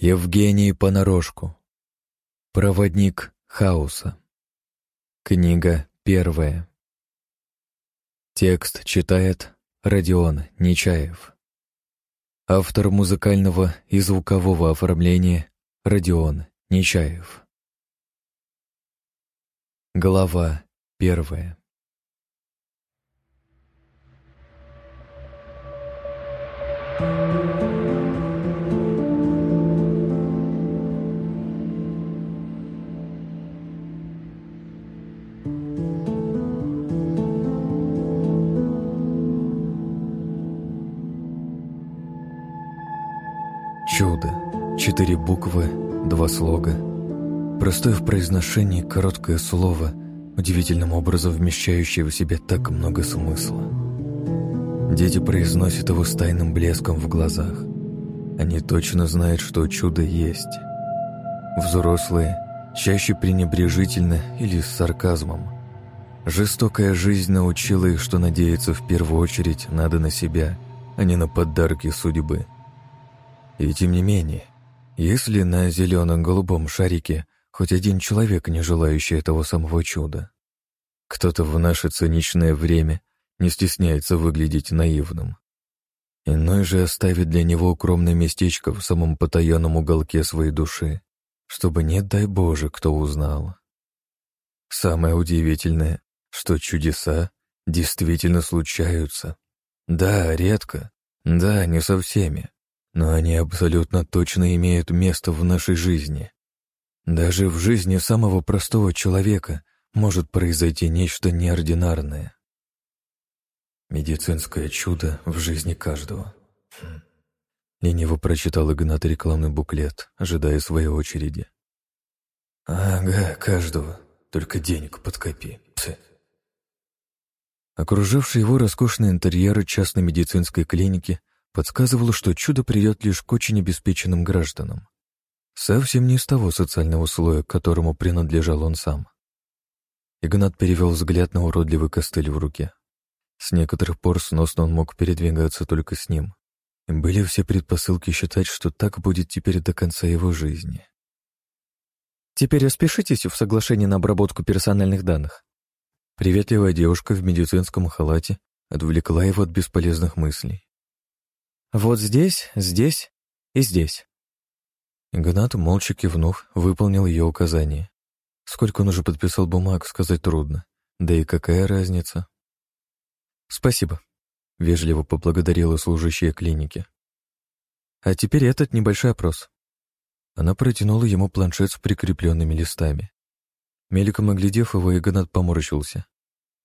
Евгений Понарошку. Проводник хаоса. Книга первая. Текст читает Родион Нечаев. Автор музыкального и звукового оформления Родион Нечаев. Глава первая. Чудо. Четыре буквы, два слога. Простое в произношении короткое слово, удивительным образом вмещающее в себе так много смысла. Дети произносят его с тайным блеском в глазах. Они точно знают, что чудо есть. Взрослые чаще пренебрежительно или с сарказмом. Жестокая жизнь научила их, что надеяться в первую очередь надо на себя, а не на подарки судьбы. И тем не менее, если на зелено-голубом шарике хоть один человек, не желающий этого самого чуда, кто-то в наше циничное время не стесняется выглядеть наивным. Иной же оставит для него укромное местечко в самом потаенном уголке своей души, чтобы, не дай Боже, кто узнал. Самое удивительное, что чудеса действительно случаются. Да, редко, да, не со всеми, но они абсолютно точно имеют место в нашей жизни. Даже в жизни самого простого человека может произойти нечто неординарное. Медицинское чудо в жизни каждого. Хм. Лениво прочитал Игнат рекламный буклет, ожидая своей очереди. «Ага, каждого. Только денег подкопи. Псы». Окружавший его роскошные интерьеры частной медицинской клиники подсказывало, что чудо придет лишь к очень обеспеченным гражданам. Совсем не из того социального слоя, к которому принадлежал он сам. Игнат перевел взгляд на уродливый костыль в руке. С некоторых пор сносно он мог передвигаться только с ним. Были все предпосылки считать, что так будет теперь до конца его жизни. «Теперь распишитесь в соглашении на обработку персональных данных». Приветливая девушка в медицинском халате отвлекла его от бесполезных мыслей. Вот здесь, здесь и здесь. Игнат, молча кивнув, выполнил ее указание. Сколько он уже подписал бумаг, сказать трудно. Да и какая разница? Спасибо. Вежливо поблагодарила служащая клиники. А теперь этот небольшой опрос. Она протянула ему планшет с прикрепленными листами. Мельком оглядев его, Игнат поморщился.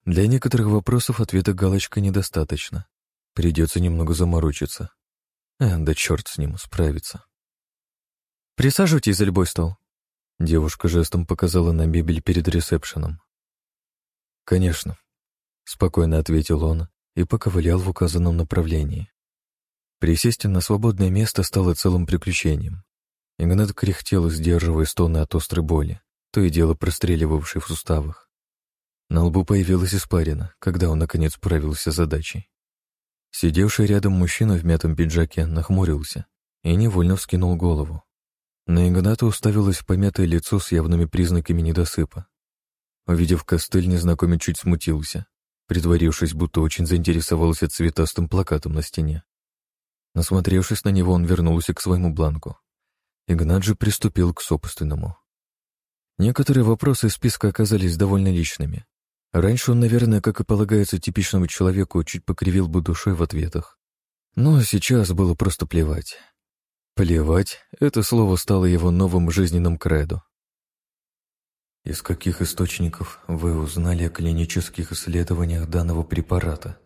Для некоторых вопросов ответа галочка недостаточно. Придется немного заморочиться. Э, да черт с ним, справится. «Присаживайтесь за любой стол». Девушка жестом показала на мебель перед ресепшеном. «Конечно», — спокойно ответил он и поковылял в указанном направлении. Присесть на свободное место стало целым приключением. Игнат кряхтел, сдерживая стоны от острой боли, то и дело простреливавшей в суставах. На лбу появилась испарина, когда он, наконец, справился с задачей. Сидевший рядом мужчина в мятом пиджаке нахмурился и невольно вскинул голову. На Игната уставилось помятое лицо с явными признаками недосыпа. Увидев костыль, незнакомец чуть смутился, притворившись, будто очень заинтересовался цветастым плакатом на стене. Насмотревшись на него, он вернулся к своему бланку. Игнат же приступил к собственному. Некоторые вопросы из списка оказались довольно личными, Раньше он, наверное, как и полагается типичному человеку, чуть покривил бы душой в ответах. Но сейчас было просто плевать. Плевать — это слово стало его новым жизненным кредо. Из каких источников вы узнали о клинических исследованиях данного препарата?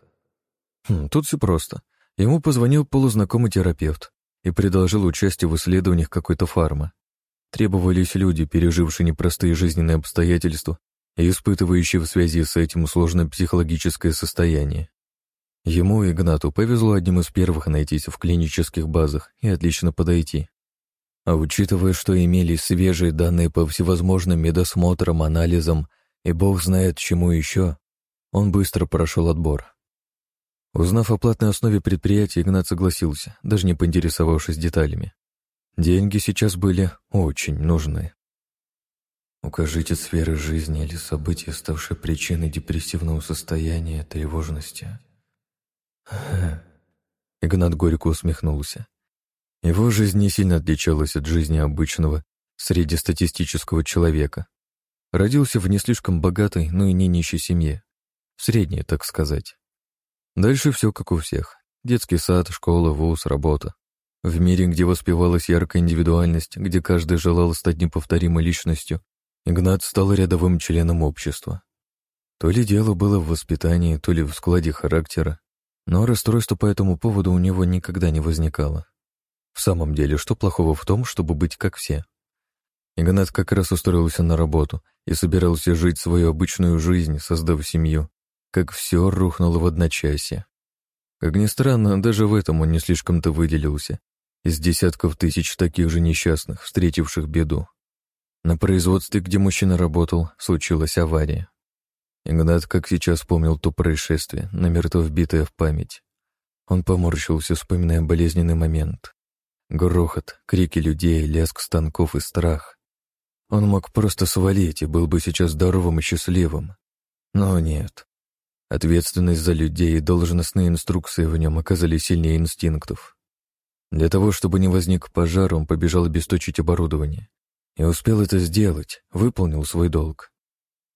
Хм, тут все просто. Ему позвонил полузнакомый терапевт и предложил участие в исследованиях какой-то фармы. Требовались люди, пережившие непростые жизненные обстоятельства и испытывающий в связи с этим сложное психологическое состояние. Ему, Игнату, повезло одним из первых найтись в клинических базах и отлично подойти. А учитывая, что имелись свежие данные по всевозможным медосмотрам, анализам и бог знает чему еще, он быстро прошел отбор. Узнав о платной основе предприятия, Игнат согласился, даже не поинтересовавшись деталями. Деньги сейчас были очень нужны. Укажите сферы жизни или события, ставшие причиной депрессивного состояния, тревожности. Игнат горько усмехнулся. Его жизнь не сильно отличалась от жизни обычного среднестатистического человека. Родился в не слишком богатой, но и не нищей семье. В средней, так сказать. Дальше все как у всех. Детский сад, школа, вуз, работа. В мире, где воспевалась яркая индивидуальность, где каждый желал стать неповторимой личностью, Игнат стал рядовым членом общества. То ли дело было в воспитании, то ли в складе характера, но расстройства по этому поводу у него никогда не возникало. В самом деле, что плохого в том, чтобы быть как все? Игнат как раз устроился на работу и собирался жить свою обычную жизнь, создав семью, как все рухнуло в одночасье. Как ни странно, даже в этом он не слишком-то выделился, из десятков тысяч таких же несчастных, встретивших беду. На производстве, где мужчина работал, случилась авария. Игнат, как сейчас помнил то происшествие, намертво вбитое в память. Он поморщился, вспоминая болезненный момент. Грохот, крики людей, лязг станков и страх. Он мог просто свалить и был бы сейчас здоровым и счастливым. Но нет. Ответственность за людей и должностные инструкции в нем оказались сильнее инстинктов. Для того, чтобы не возник пожар, он побежал обесточить оборудование. И успел это сделать, выполнил свой долг.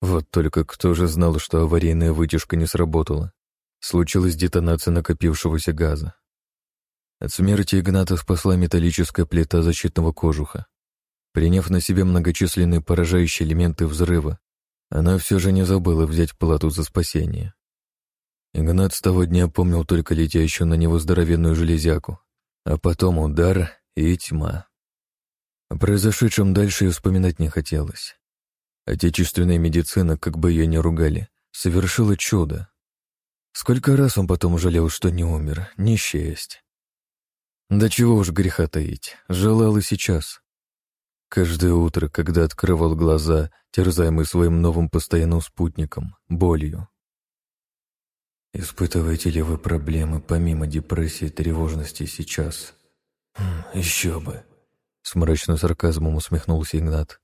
Вот только кто же знал, что аварийная вытяжка не сработала. Случилась детонация накопившегося газа. От смерти Игната спасла металлическая плита защитного кожуха. Приняв на себе многочисленные поражающие элементы взрыва, она все же не забыла взять плату за спасение. Игнат с того дня помнил только летящую на него здоровенную железяку, а потом удар и тьма. О произошедшем дальше и вспоминать не хотелось. Отечественная медицина, как бы ее ни ругали, совершила чудо. Сколько раз он потом жалел, что не умер, не счесть. Да чего уж греха таить, желал и сейчас. Каждое утро, когда открывал глаза, терзаемый своим новым постоянным спутником, болью. Испытываете ли вы проблемы помимо депрессии и тревожности сейчас? Хм, еще бы. С мрачным сарказмом усмехнулся Игнат.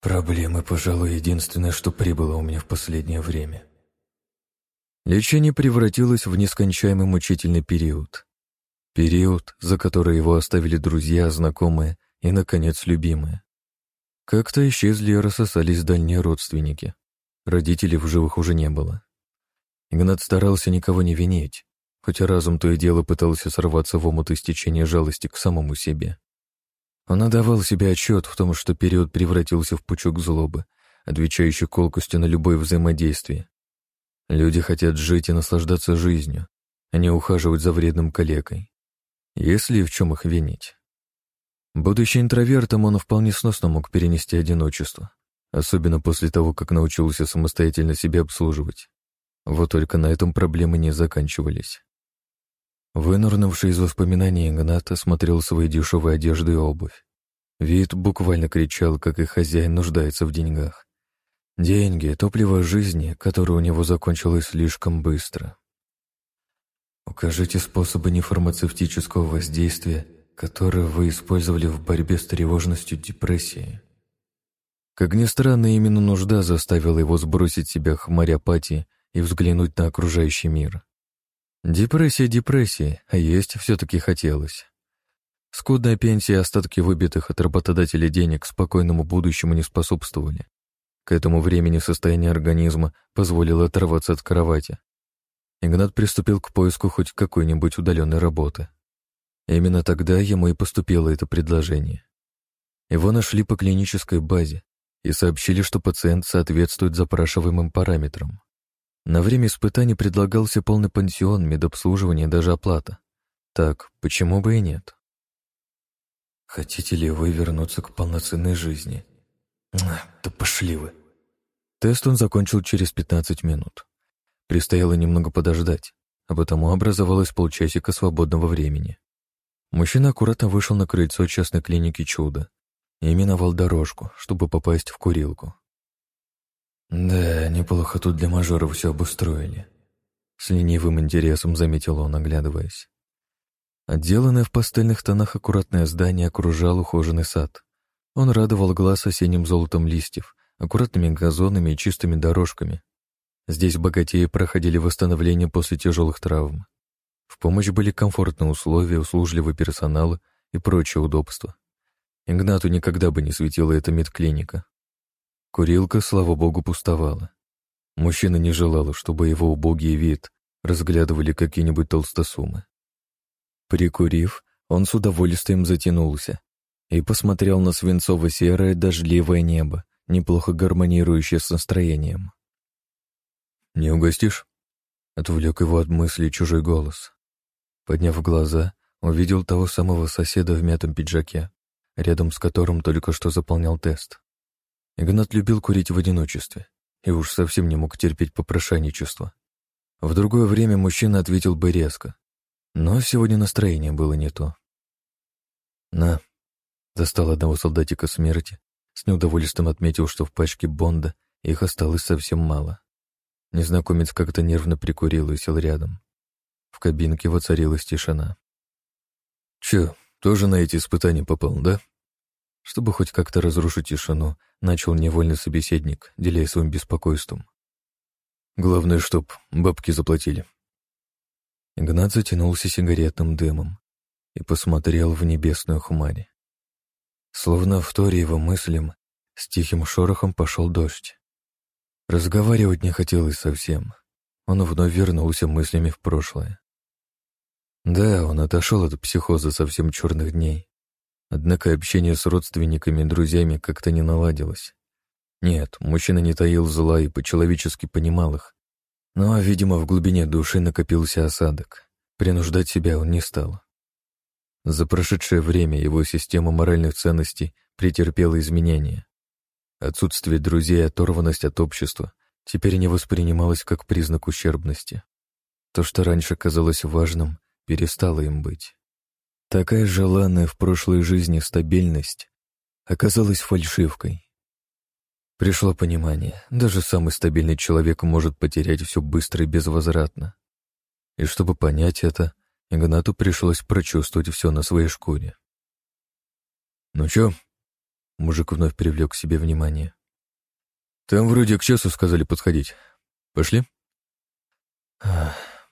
Проблемы, пожалуй, единственное, что прибыло у меня в последнее время. Лечение превратилось в нескончаемый мучительный период. Период, за который его оставили друзья, знакомые и, наконец, любимые. Как-то исчезли и рассосались дальние родственники. Родителей в живых уже не было. Игнат старался никого не винить, хотя разум то и дело пытался сорваться в омут истечения жалости к самому себе. Он отдавал себе отчет в том, что период превратился в пучок злобы, отвечающий колкостью на любое взаимодействие. Люди хотят жить и наслаждаться жизнью, а не ухаживать за вредным калекой. Если в чем их винить? Будучи интровертом, он вполне сносно мог перенести одиночество, особенно после того, как научился самостоятельно себя обслуживать. Вот только на этом проблемы не заканчивались. Вынурнувший из воспоминаний Игнат осмотрел свои дешевые одежды и обувь. Вид буквально кричал, как и хозяин нуждается в деньгах. Деньги — топливо жизни, которое у него закончилось слишком быстро. Укажите способы нефармацевтического воздействия, которые вы использовали в борьбе с тревожностью депрессии. Как ни странно, именно нужда заставила его сбросить себя хмарь апатии и взглянуть на окружающий мир. Депрессия депрессии, а есть все-таки хотелось. Скудная пенсия и остатки выбитых от работодателя денег спокойному будущему не способствовали. К этому времени состояние организма позволило оторваться от кровати. Игнат приступил к поиску хоть какой-нибудь удаленной работы. Именно тогда ему и поступило это предложение. Его нашли по клинической базе и сообщили, что пациент соответствует запрашиваемым параметрам. На время испытаний предлагался полный пансион, медобслуживание, даже оплата. Так, почему бы и нет? Хотите ли вы вернуться к полноценной жизни? Да пошли вы. Тест он закончил через 15 минут. Предстояло немного подождать, а потому образовалось полчасика свободного времени. Мужчина аккуратно вышел на крыльцо частной клиники «Чудо» и миновал дорожку, чтобы попасть в курилку. «Да, неплохо тут для мажора все обустроили», — с ленивым интересом заметил он, оглядываясь. Отделанное в пастельных тонах аккуратное здание окружал ухоженный сад. Он радовал глаз осенним золотом листьев, аккуратными газонами и чистыми дорожками. Здесь богатеи проходили восстановление после тяжелых травм. В помощь были комфортные условия, услужливый персонал и прочие удобства. Игнату никогда бы не светила эта медклиника. Курилка, слава богу, пустовала. Мужчина не желал, чтобы его убогий вид разглядывали какие-нибудь толстосумы. Прикурив, он с удовольствием затянулся и посмотрел на свинцово-серое дождливое небо, неплохо гармонирующее с настроением. «Не угостишь?» — отвлек его от мысли чужой голос. Подняв глаза, увидел того самого соседа в мятом пиджаке, рядом с которым только что заполнял тест. Игнат любил курить в одиночестве и уж совсем не мог терпеть попрошайничество. В другое время мужчина ответил бы резко, но сегодня настроение было не то. «На», — достал одного солдатика смерти, с неудовольствием отметил, что в пачке Бонда их осталось совсем мало. Незнакомец как-то нервно прикурил и сел рядом. В кабинке воцарилась тишина. «Чё, тоже на эти испытания попал, да?» Чтобы хоть как-то разрушить тишину, начал невольный собеседник, делясь своим беспокойством. «Главное, чтоб бабки заплатили». Игнат затянулся сигаретным дымом и посмотрел в небесную хмарь. Словно в торе его мыслям, с тихим шорохом пошел дождь. Разговаривать не хотелось совсем. Он вновь вернулся мыслями в прошлое. Да, он отошел от психоза совсем черных дней. Однако общение с родственниками и друзьями как-то не наладилось. Нет, мужчина не таил зла и по-человечески понимал их. Но, видимо, в глубине души накопился осадок. Принуждать себя он не стал. За прошедшее время его система моральных ценностей претерпела изменения. Отсутствие друзей и оторванность от общества теперь не воспринималось как признак ущербности. То, что раньше казалось важным, перестало им быть. Такая желанная в прошлой жизни стабильность оказалась фальшивкой. Пришло понимание, даже самый стабильный человек может потерять все быстро и безвозвратно. И чтобы понять это, Игнату пришлось прочувствовать все на своей шкуре. «Ну чё?» — мужик вновь привлек к себе внимание. «Там вроде к часу сказали подходить. Пошли?»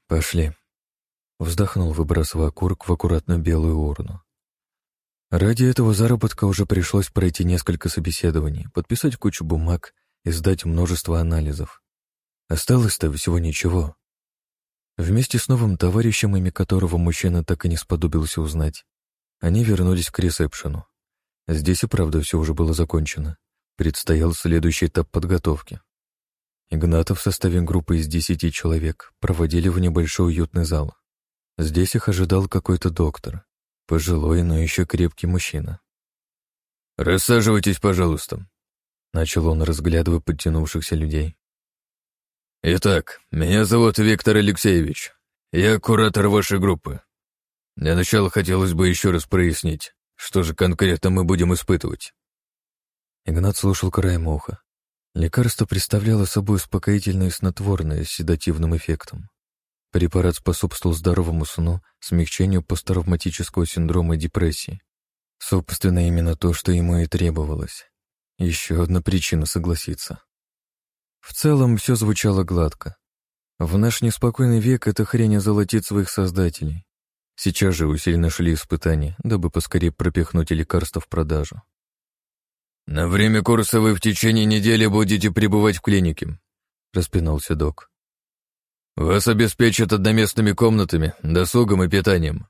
«Пошли», Вздохнул, выбрасывая окурок в аккуратную белую урну. Ради этого заработка уже пришлось пройти несколько собеседований, подписать кучу бумаг и сдать множество анализов. Осталось-то всего ничего. Вместе с новым товарищем, имя которого мужчина так и не сподобился узнать, они вернулись к ресепшену. Здесь и правда все уже было закончено. Предстоял следующий этап подготовки. Игнатов в составе группы из десяти человек проводили в небольшой уютный зал. Здесь их ожидал какой-то доктор. Пожилой, но еще крепкий мужчина. «Рассаживайтесь, пожалуйста», — начал он, разглядывая подтянувшихся людей. «Итак, меня зовут Виктор Алексеевич. Я куратор вашей группы. Для начала хотелось бы еще раз прояснить, что же конкретно мы будем испытывать». Игнат слушал краем уха. Лекарство представляло собой успокоительное и снотворное с седативным эффектом. Препарат способствовал здоровому сну, смягчению посттравматического синдрома и депрессии. Собственно, именно то, что ему и требовалось. Еще одна причина согласиться. В целом, все звучало гладко. В наш неспокойный век эта хрень озолотит своих создателей. Сейчас же усиленно шли испытания, дабы поскорее пропихнуть лекарства в продажу. «На время курса вы в течение недели будете пребывать в клинике», — распинался док. Вас обеспечат одноместными комнатами, досугом и питанием.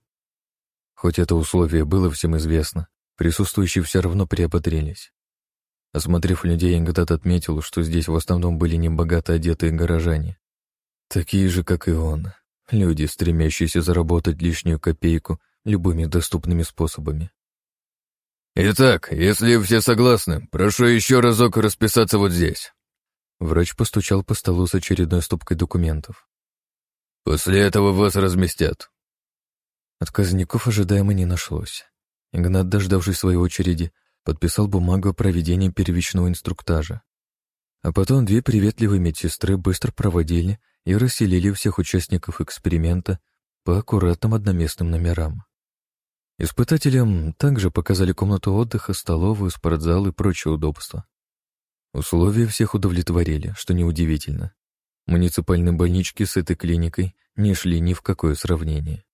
Хоть это условие было всем известно, присутствующие все равно приободрились. Осмотрев людей, Ингдат отметил, что здесь в основном были небогато одетые горожане. Такие же, как и он. Люди, стремящиеся заработать лишнюю копейку любыми доступными способами. «Итак, если все согласны, прошу еще разок расписаться вот здесь». Врач постучал по столу с очередной стопкой документов. После этого вас разместят. Отказников ожидаемо не нашлось. Игнат, дождавшись своей очереди, подписал бумагу о проведении первичного инструктажа. А потом две приветливые медсестры быстро проводили и расселили всех участников эксперимента по аккуратным одноместным номерам. Испытателям также показали комнату отдыха, столовую, спортзал и прочие удобства. Условия всех удовлетворили, что неудивительно. Муниципальные больнички с этой клиникой не шли ни в какое сравнение.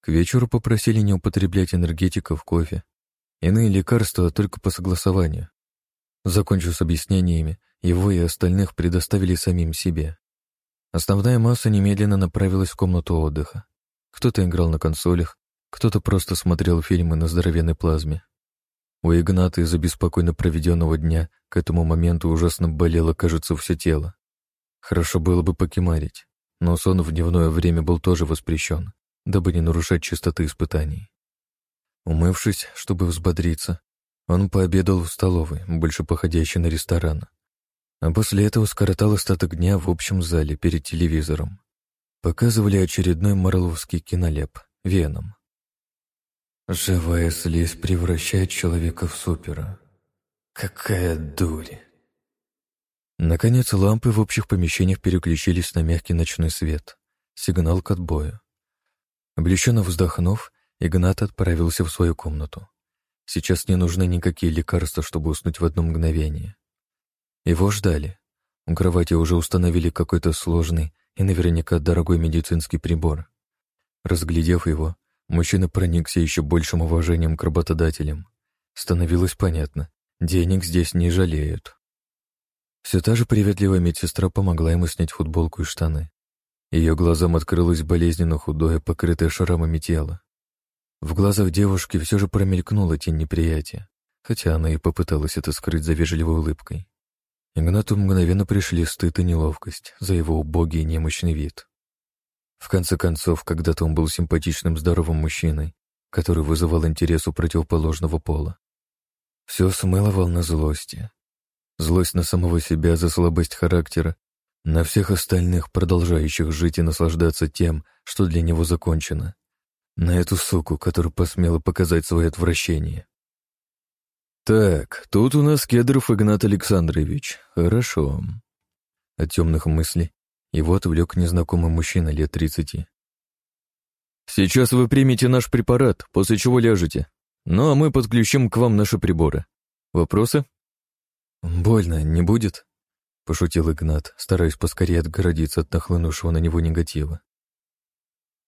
К вечеру попросили не употреблять энергетиков, кофе. Иные лекарства только по согласованию. Закончив с объяснениями, его и остальных предоставили самим себе. Основная масса немедленно направилась в комнату отдыха. Кто-то играл на консолях, кто-то просто смотрел фильмы на здоровенной плазме. У Игната из-за беспокойно проведенного дня к этому моменту ужасно болело, кажется, все тело. Хорошо было бы покемарить, но сон в дневное время был тоже воспрещен, дабы не нарушать чистоты испытаний. Умывшись, чтобы взбодриться, он пообедал в столовой, больше походящей на ресторан. А после этого скоротал остаток дня в общем зале перед телевизором. Показывали очередной марловский кинолеп «Веном». Живая слизь превращает человека в супера. Какая дурь! Наконец лампы в общих помещениях переключились на мягкий ночной свет. Сигнал к отбою. Облегченно вздохнув, Игнат отправился в свою комнату. Сейчас не нужны никакие лекарства, чтобы уснуть в одно мгновение. Его ждали. У кровати уже установили какой-то сложный и наверняка дорогой медицинский прибор. Разглядев его, мужчина проникся еще большим уважением к работодателям. Становилось понятно, денег здесь не жалеют. Все та же приветливая медсестра помогла ему снять футболку и штаны. Ее глазам открылось болезненно худое, покрытое шрамами тело. В глазах девушки все же промелькнула тень неприятия, хотя она и попыталась это скрыть за вежливой улыбкой. Игнату мгновенно пришли стыд и неловкость за его убогий и немощный вид. В конце концов, когда-то он был симпатичным здоровым мужчиной, который вызывал интерес у противоположного пола. Все смыло волна злости. Злость на самого себя за слабость характера, на всех остальных, продолжающих жить и наслаждаться тем, что для него закончено, на эту суку, которая посмела показать свое отвращение. «Так, тут у нас Кедров Игнат Александрович. Хорошо». От темных мыслей его отвлек незнакомый мужчина лет тридцати. «Сейчас вы примете наш препарат, после чего ляжете. Ну а мы подключим к вам наши приборы. Вопросы?» «Больно не будет?» — пошутил Игнат, стараясь поскорее отгородиться от нахлынувшего на него негатива.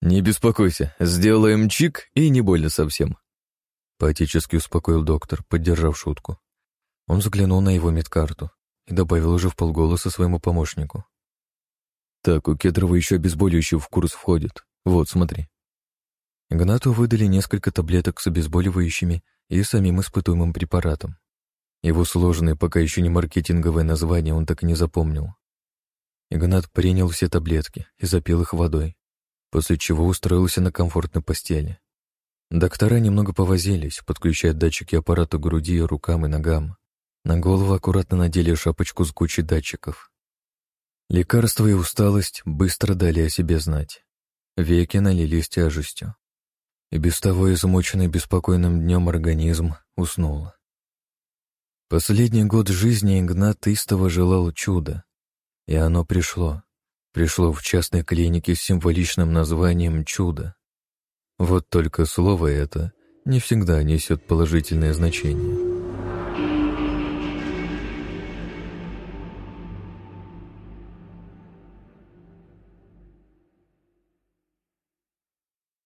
«Не беспокойся, сделаем чик и не больно совсем», — поэтически успокоил доктор, поддержав шутку. Он взглянул на его медкарту и добавил уже в полголоса своему помощнику. «Так, у Кедрова еще обезболивающий в курс входит. Вот, смотри». Игнату выдали несколько таблеток с обезболивающими и самим испытуемым препаратом. Его сложное, пока еще не маркетинговое название он так и не запомнил. Игнат принял все таблетки и запил их водой после чего устроился на комфортной постели. Доктора немного повозились, подключая датчики аппарата груди, рукам и ногам. На голову аккуратно надели шапочку с кучей датчиков. Лекарства и усталость быстро дали о себе знать. Веки налились тяжестью. И без того измученный беспокойным днем организм уснул. Последний год жизни Игнат истово желал чуда, и оно пришло пришло в частной клинике с символичным названием «Чудо». Вот только слово это не всегда несет положительное значение.